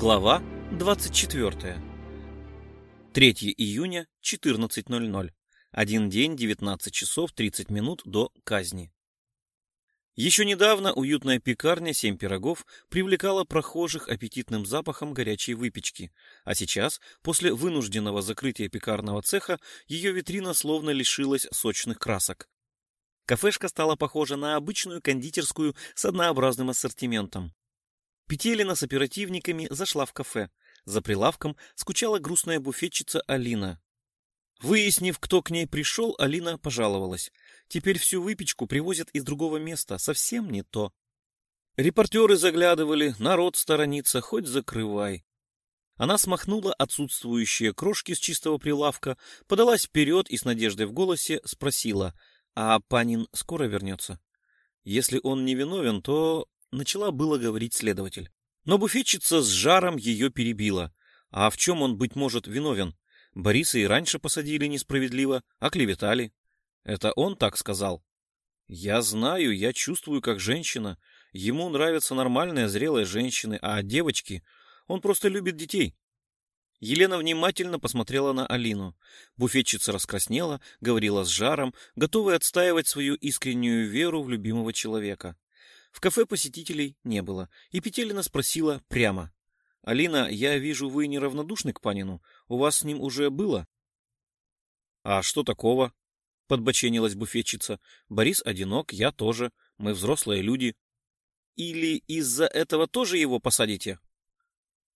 Глава 24. 3 июня, 14.00. Один день, 19 часов 30 минут до казни. Еще недавно уютная пекарня «Семь пирогов» привлекала прохожих аппетитным запахом горячей выпечки, а сейчас, после вынужденного закрытия пекарного цеха, ее витрина словно лишилась сочных красок. Кафешка стала похожа на обычную кондитерскую с однообразным ассортиментом. Петелина с оперативниками зашла в кафе. За прилавком скучала грустная буфетчица Алина. Выяснив, кто к ней пришел, Алина пожаловалась. Теперь всю выпечку привозят из другого места, совсем не то. Репортеры заглядывали, народ сторонится, хоть закрывай. Она смахнула отсутствующие крошки с чистого прилавка, подалась вперед и с надеждой в голосе спросила, а Панин скоро вернется? Если он не виновен, то Начала было говорить следователь. Но буфетчица с жаром ее перебила. А в чем он, быть может, виновен? Бориса и раньше посадили несправедливо, оклеветали. Это он так сказал. Я знаю, я чувствую, как женщина. Ему нравятся нормальные, зрелые женщины, а девочки... Он просто любит детей. Елена внимательно посмотрела на Алину. Буфетчица раскраснела, говорила с жаром, готовая отстаивать свою искреннюю веру в любимого человека. В кафе посетителей не было, и Петелина спросила прямо. — Алина, я вижу, вы неравнодушны к Панину. У вас с ним уже было? — А что такого? — подбоченилась буфетчица. — Борис одинок, я тоже. Мы взрослые люди. — Или из-за этого тоже его посадите?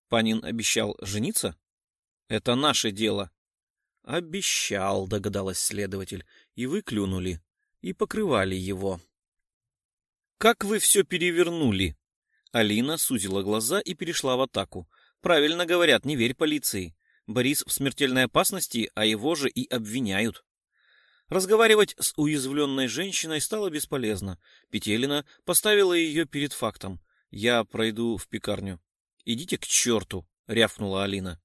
Панин обещал жениться? — Это наше дело. — Обещал, догадалась следователь, и вы клюнули, и покрывали его. «Как вы все перевернули!» Алина сузила глаза и перешла в атаку. «Правильно говорят, не верь полиции. Борис в смертельной опасности, а его же и обвиняют». Разговаривать с уязвленной женщиной стало бесполезно. Петелина поставила ее перед фактом. «Я пройду в пекарню». «Идите к черту!» — рявкнула Алина.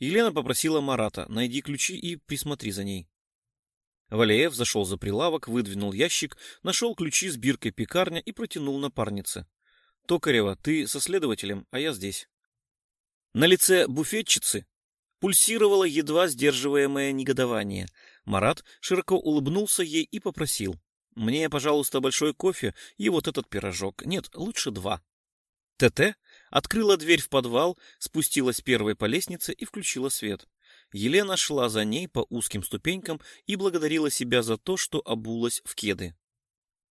Елена попросила Марата, найди ключи и присмотри за ней. Валеев зашел за прилавок, выдвинул ящик, нашел ключи с биркой пекарня и протянул напарнице. «Токарева, ты со следователем, а я здесь». На лице буфетчицы пульсировало едва сдерживаемое негодование. Марат широко улыбнулся ей и попросил. «Мне, пожалуйста, большой кофе и вот этот пирожок. Нет, лучше два». ТТ открыла дверь в подвал, спустилась первой по лестнице и включила свет. Елена шла за ней по узким ступенькам и благодарила себя за то, что обулась в кеды.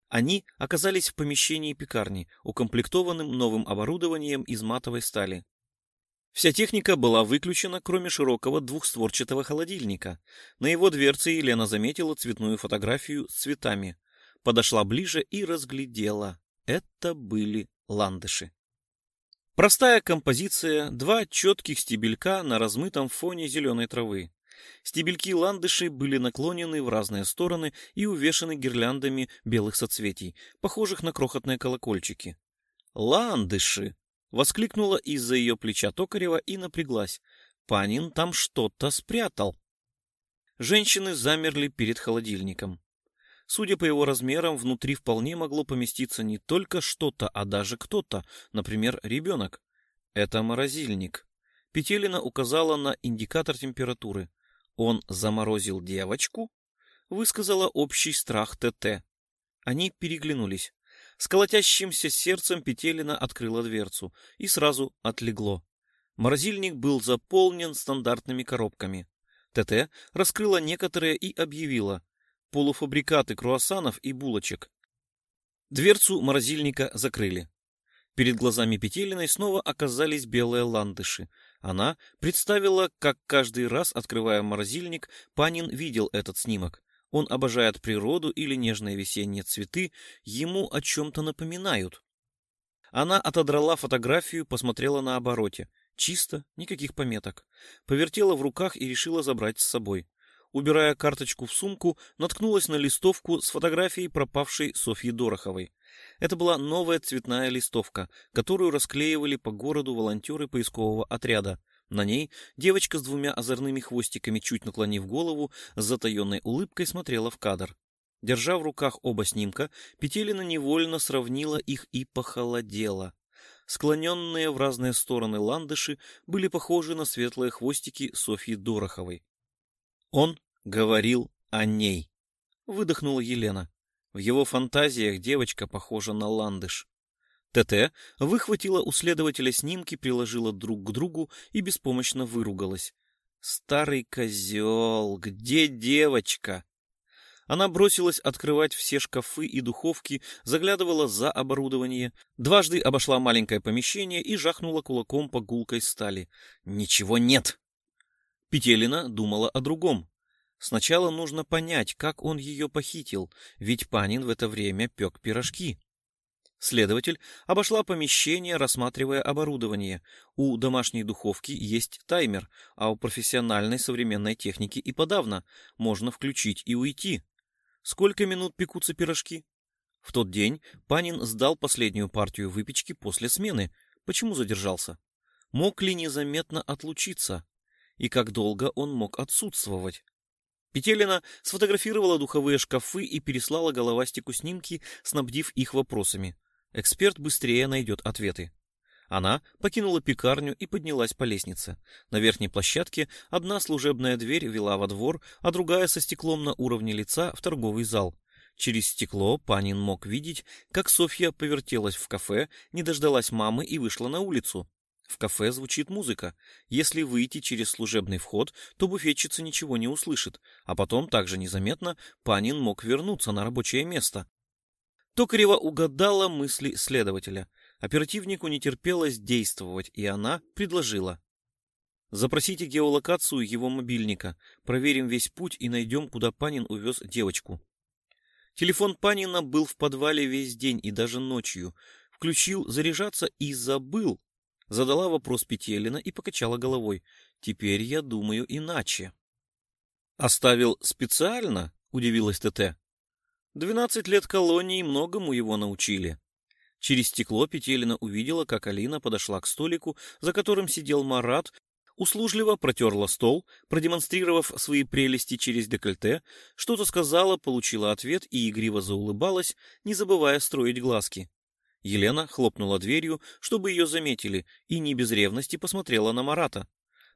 Они оказались в помещении пекарни, укомплектованным новым оборудованием из матовой стали. Вся техника была выключена, кроме широкого двухстворчатого холодильника. На его дверце Елена заметила цветную фотографию с цветами. Подошла ближе и разглядела. Это были ландыши. Простая композиция, два четких стебелька на размытом фоне зеленой травы. Стебельки ландышей были наклонены в разные стороны и увешаны гирляндами белых соцветий, похожих на крохотные колокольчики. «Ландыши!» — воскликнула из-за ее плеча Токарева и напряглась. «Панин там что-то спрятал!» Женщины замерли перед холодильником. Судя по его размерам, внутри вполне могло поместиться не только что-то, а даже кто-то, например, ребенок. Это морозильник. Петелина указала на индикатор температуры. Он заморозил девочку? Высказала общий страх ТТ. Они переглянулись. С колотящимся сердцем Петелина открыла дверцу и сразу отлегло. Морозильник был заполнен стандартными коробками. ТТ раскрыла некоторые и объявила полуфабрикаты круассанов и булочек. Дверцу морозильника закрыли. Перед глазами Петелиной снова оказались белые ландыши. Она представила, как каждый раз, открывая морозильник, Панин видел этот снимок. Он обожает природу или нежные весенние цветы, ему о чем-то напоминают. Она отодрала фотографию, посмотрела на обороте. Чисто, никаких пометок. Повертела в руках и решила забрать с собой убирая карточку в сумку, наткнулась на листовку с фотографией пропавшей Софьи Дороховой. Это была новая цветная листовка, которую расклеивали по городу волонтеры поискового отряда. На ней девочка с двумя озорными хвостиками, чуть наклонив голову, с затаенной улыбкой смотрела в кадр. Держа в руках оба снимка, Петелина невольно сравнила их и похолодела. Склоненные в разные стороны ландыши были похожи на светлые хвостики Софьи Дороховой. Он говорил о ней. Выдохнула Елена. В его фантазиях девочка похожа на ландыш. ТТ выхватила у следователя снимки, приложила друг к другу и беспомощно выругалась. «Старый козел! Где девочка?» Она бросилась открывать все шкафы и духовки, заглядывала за оборудование, дважды обошла маленькое помещение и жахнула кулаком по гулкой стали. «Ничего нет!» Петелина думала о другом. Сначала нужно понять, как он ее похитил, ведь Панин в это время пек пирожки. Следователь обошла помещение, рассматривая оборудование. У домашней духовки есть таймер, а у профессиональной современной техники и подавно. Можно включить и уйти. Сколько минут пекутся пирожки? В тот день Панин сдал последнюю партию выпечки после смены. Почему задержался? Мог ли незаметно отлучиться? И как долго он мог отсутствовать? Петелина сфотографировала духовые шкафы и переслала головастику снимки, снабдив их вопросами. Эксперт быстрее найдет ответы. Она покинула пекарню и поднялась по лестнице. На верхней площадке одна служебная дверь вела во двор, а другая со стеклом на уровне лица в торговый зал. Через стекло Панин мог видеть, как Софья повертелась в кафе, не дождалась мамы и вышла на улицу. В кафе звучит музыка. Если выйти через служебный вход, то буфетчица ничего не услышит, а потом также незаметно Панин мог вернуться на рабочее место. Токарева угадала мысли следователя — Оперативнику не терпелось действовать, и она предложила. Запросите геолокацию его мобильника, проверим весь путь и найдем, куда Панин увез девочку. Телефон Панина был в подвале весь день и даже ночью. Включил заряжаться и забыл. Задала вопрос Петелина и покачала головой. Теперь я думаю иначе. Оставил специально? Удивилась ТТ. Двенадцать лет колонии многому его научили. Через стекло Петелина увидела, как Алина подошла к столику, за которым сидел Марат, услужливо протерла стол, продемонстрировав свои прелести через декольте, что-то сказала, получила ответ и игриво заулыбалась, не забывая строить глазки. Елена хлопнула дверью, чтобы ее заметили, и не без ревности посмотрела на Марата.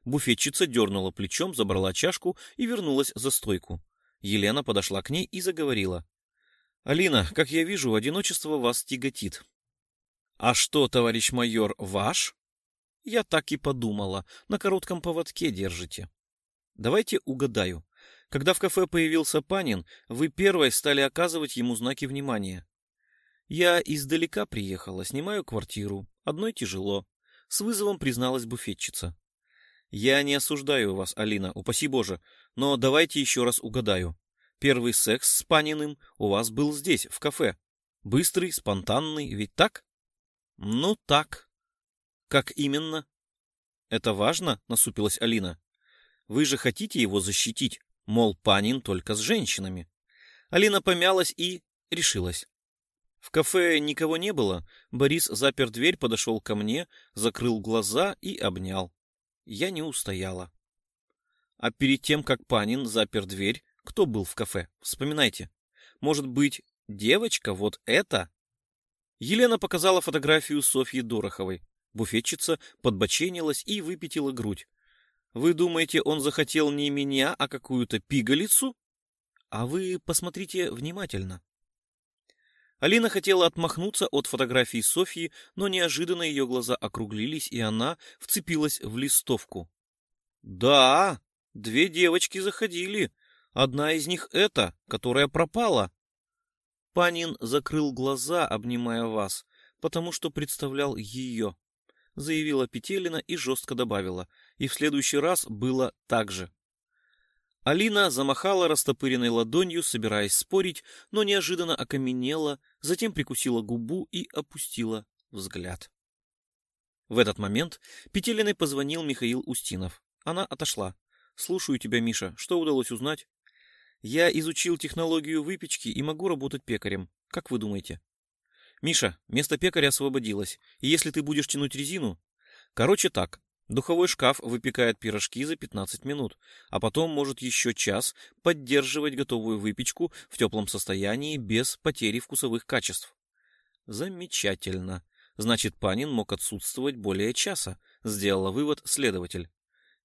Буфетчица дернула плечом, забрала чашку и вернулась за стойку. Елена подошла к ней и заговорила. «Алина, как я вижу, одиночество вас тяготит. «А что, товарищ майор, ваш?» «Я так и подумала. На коротком поводке держите». «Давайте угадаю. Когда в кафе появился Панин, вы первой стали оказывать ему знаки внимания. Я издалека приехала, снимаю квартиру. Одной тяжело. С вызовом призналась буфетчица. Я не осуждаю вас, Алина, упаси Боже, но давайте еще раз угадаю. Первый секс с Паниным у вас был здесь, в кафе. Быстрый, спонтанный, ведь так? Ну так. Как именно? Это важно, насупилась Алина. Вы же хотите его защитить, мол, Панин только с женщинами. Алина помялась и решилась. В кафе никого не было. Борис запер дверь, подошел ко мне, закрыл глаза и обнял. Я не устояла. А перед тем, как Панин запер дверь, кто был в кафе? Вспоминайте. Может быть, девочка вот эта? Елена показала фотографию Софьи Дороховой. Буфетчица подбоченилась и выпятила грудь. «Вы думаете, он захотел не меня, а какую-то пигалицу? А вы посмотрите внимательно». Алина хотела отмахнуться от фотографии Софьи, но неожиданно ее глаза округлились, и она вцепилась в листовку. «Да, две девочки заходили. Одна из них эта, которая пропала. Панин закрыл глаза, обнимая вас, потому что представлял ее, заявила Петелина и жестко добавила. И в следующий раз было так же. Алина замахала растопыренной ладонью, собираясь спорить, но неожиданно окаменела, затем прикусила губу и опустила взгляд. В этот момент Петелиной позвонил Михаил Устинов. Она отошла. «Слушаю тебя, Миша. Что удалось узнать?» Я изучил технологию выпечки и могу работать пекарем. Как вы думаете? Миша, место пекаря освободилось. И если ты будешь тянуть резину... Короче так, духовой шкаф выпекает пирожки за 15 минут, а потом может еще час поддерживать готовую выпечку в теплом состоянии без потери вкусовых качеств. Замечательно. Значит, Панин мог отсутствовать более часа, сделала вывод следователь.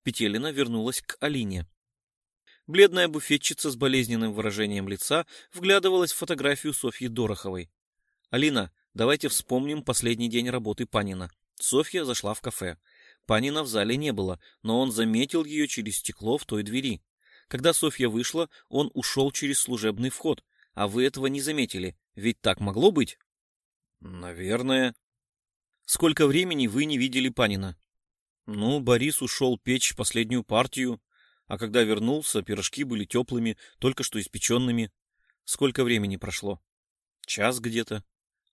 Петелина вернулась к Алине. Бледная буфетчица с болезненным выражением лица вглядывалась в фотографию Софьи Дороховой. «Алина, давайте вспомним последний день работы Панина». Софья зашла в кафе. Панина в зале не было, но он заметил ее через стекло в той двери. Когда Софья вышла, он ушел через служебный вход, а вы этого не заметили, ведь так могло быть? Наверное. Сколько времени вы не видели Панина? Ну, Борис ушел печь последнюю партию, а когда вернулся, пирожки были теплыми, только что испеченными. Сколько времени прошло? Час где-то.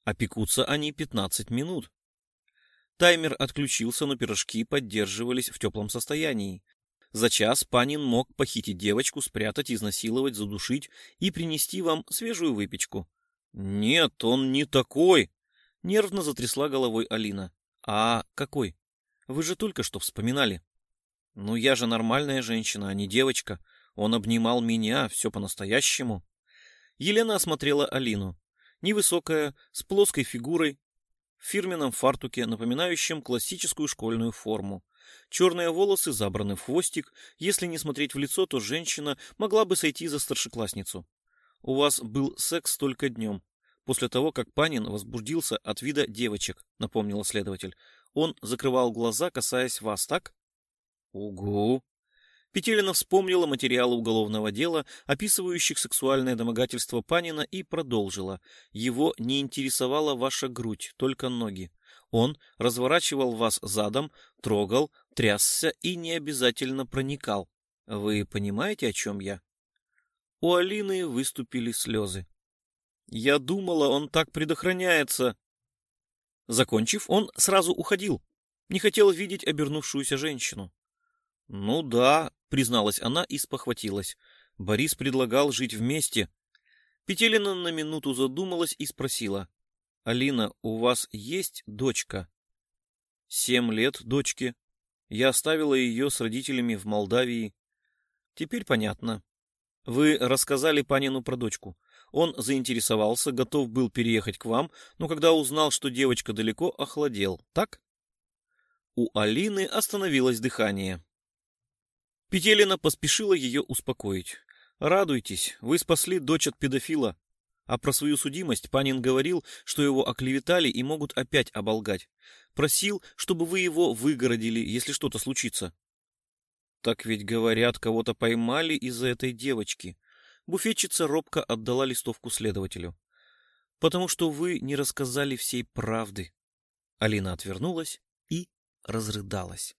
А пекутся они 15 минут. Таймер отключился, но пирожки поддерживались в теплом состоянии. За час Панин мог похитить девочку, спрятать, изнасиловать, задушить и принести вам свежую выпечку. Нет, он не такой, нервно затрясла головой Алина. А какой? Вы же только что вспоминали. Ну я же нормальная женщина, а не девочка. Он обнимал меня, все по-настоящему. Елена осмотрела Алину. Невысокая, с плоской фигурой, в фирменном фартуке, напоминающем классическую школьную форму. Черные волосы забраны в хвостик. Если не смотреть в лицо, то женщина могла бы сойти за старшеклассницу. У вас был секс только днем. После того, как Панин возбудился от вида девочек, напомнила следователь. Он закрывал глаза, касаясь вас, так? Угу. Петелина вспомнила материалы уголовного дела, описывающих сексуальное домогательство Панина, и продолжила. Его не интересовала ваша грудь, только ноги. Он разворачивал вас задом, трогал, трясся и не обязательно проникал. Вы понимаете, о чем я? У Алины выступили слезы. Я думала, он так предохраняется. Закончив, он сразу уходил. Не хотел видеть обернувшуюся женщину. Ну да, призналась она и спохватилась. Борис предлагал жить вместе. Петелина на минуту задумалась и спросила. Алина, у вас есть дочка? Семь лет дочке. Я оставила ее с родителями в Молдавии. Теперь понятно. Вы рассказали Панину про дочку. Он заинтересовался, готов был переехать к вам, но когда узнал, что девочка далеко, охладел, так? У Алины остановилось дыхание. Петелина поспешила ее успокоить. «Радуйтесь, вы спасли дочь от педофила. А про свою судимость Панин говорил, что его оклеветали и могут опять оболгать. Просил, чтобы вы его выгородили, если что-то случится». «Так ведь, говорят, кого-то поймали из-за этой девочки». Буфетчица робко отдала листовку следователю. «Потому что вы не рассказали всей правды». Алина отвернулась и разрыдалась.